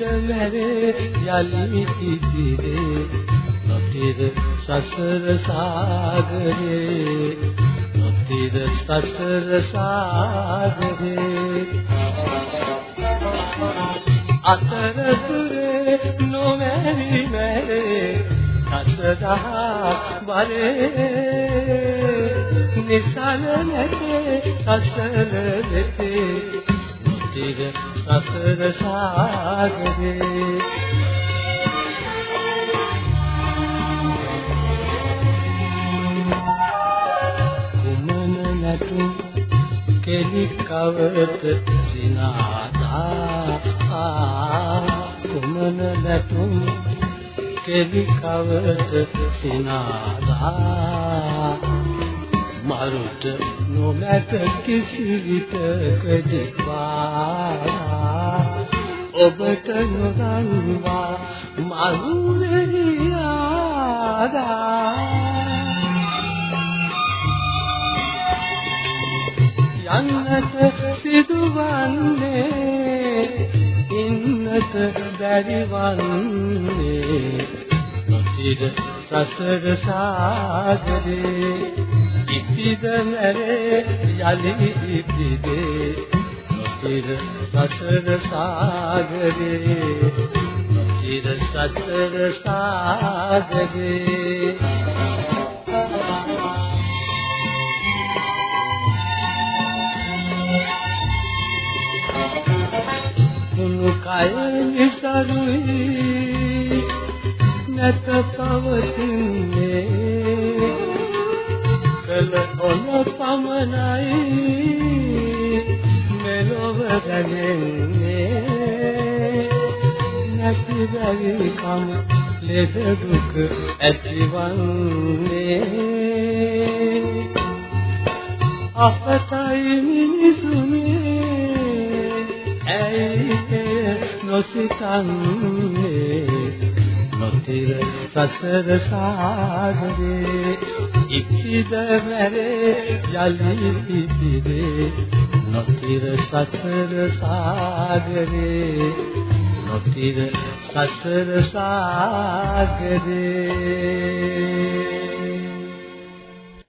ඉපිද මැරේ යලි ඉදිරේ නොතිර සසර සාගරේ නොතිර සසර සාගරේ. අතරතුරේ නොමැරි මැරේ සසදා වරේ. නිසල නැතේ සසර නැතේ නොතිර සසර සාගරේ. කුමන නැතුම් කෙලි කවට සිනාදා? කුමන නැතුම් කෙලි කවට සිනාදා? මරුට නොමැත කිසි විටකදීවා ඔබට නොදන්වා මරු වෙලියාදා යන්නට සිදුවන්නේ ඉන්නට බැරිවන්නේ. නොතිර සසර සාගරේ ඉපිද මැරේ යලි ඉපිදේ නොතිර සසර සාගරේ නොතිර සසර සාගරේ. කුණු කය විසරුයි නැත පවතින්නේ බැරි කම ලෙඩ දුක ඇතිවන්නේ අපතයි මිනිසුනේ ඇයි නොසිතන්නේ නොතිර සසර සාගරේ ඉක්ිද මැරේ යලි ඉදිරේ නොතිර සසර සාගරේ නොතිර සසර සාගරේ